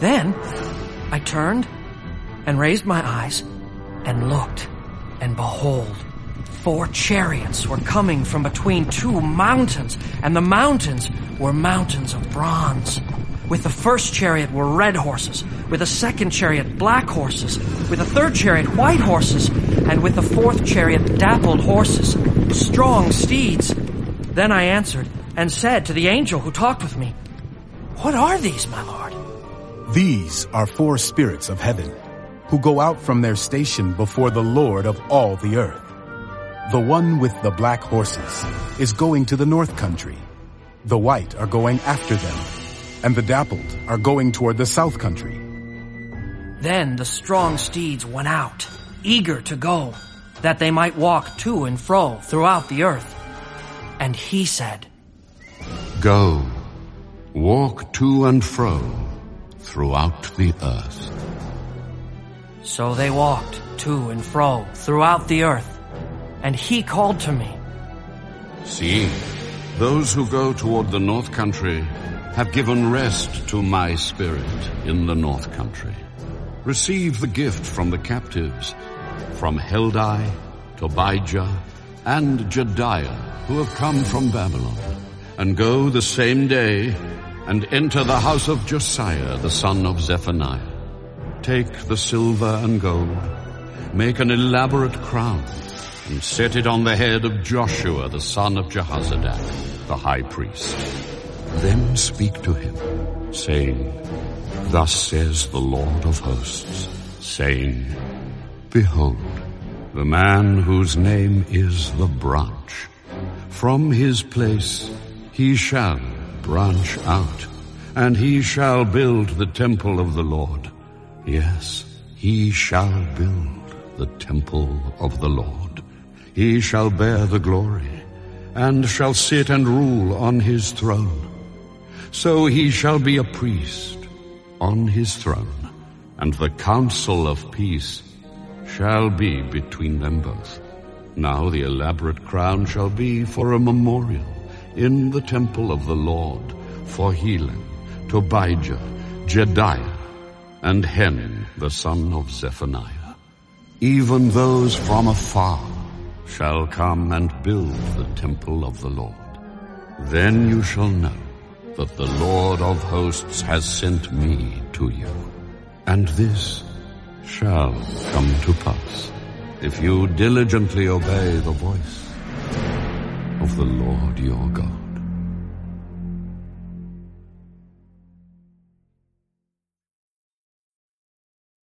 Then I turned and raised my eyes and looked, and behold, four chariots were coming from between two mountains, and the mountains were mountains of bronze. With the first chariot were red horses, with the second chariot black horses, with the third chariot white horses, and with the fourth chariot dappled horses, strong steeds. Then I answered and said to the angel who talked with me, What are these, my lord? These are four spirits of heaven, who go out from their station before the Lord of all the earth. The one with the black horses is going to the north country. The white are going after them, and the dappled are going toward the south country. Then the strong steeds went out, eager to go, that they might walk to and fro throughout the earth. And he said, Go, walk to and fro throughout the earth. So they walked to and fro throughout the earth. And he called to me, See, those who go toward the north country have given rest to my spirit in the north country. Receive the gift from the captives, from Heldai, Tobijah, and Jedaiah, who have come from Babylon, and go the same day and enter the house of Josiah, the son of Zephaniah. Take the silver and gold, make an elaborate crown, and set it on the head of Joshua, the son of Jehozadak, the high priest. Then speak to him, saying, Thus says the Lord of hosts, saying, Behold, the man whose name is the branch. From his place he shall branch out, and he shall build the temple of the Lord. Yes, he shall build the temple of the Lord. He shall bear the glory, and shall sit and rule on his throne. So he shall be a priest on his throne, and the counsel of peace shall be between them both. Now the elaborate crown shall be for a memorial in the temple of the Lord for Helem, Tobijah, Jedaiah, and Hen, the son of Zephaniah. Even those from afar shall come and build the temple of the Lord. Then you shall know that the Lord of hosts has sent me to you. And this shall come to pass if you diligently obey the voice of the Lord your God.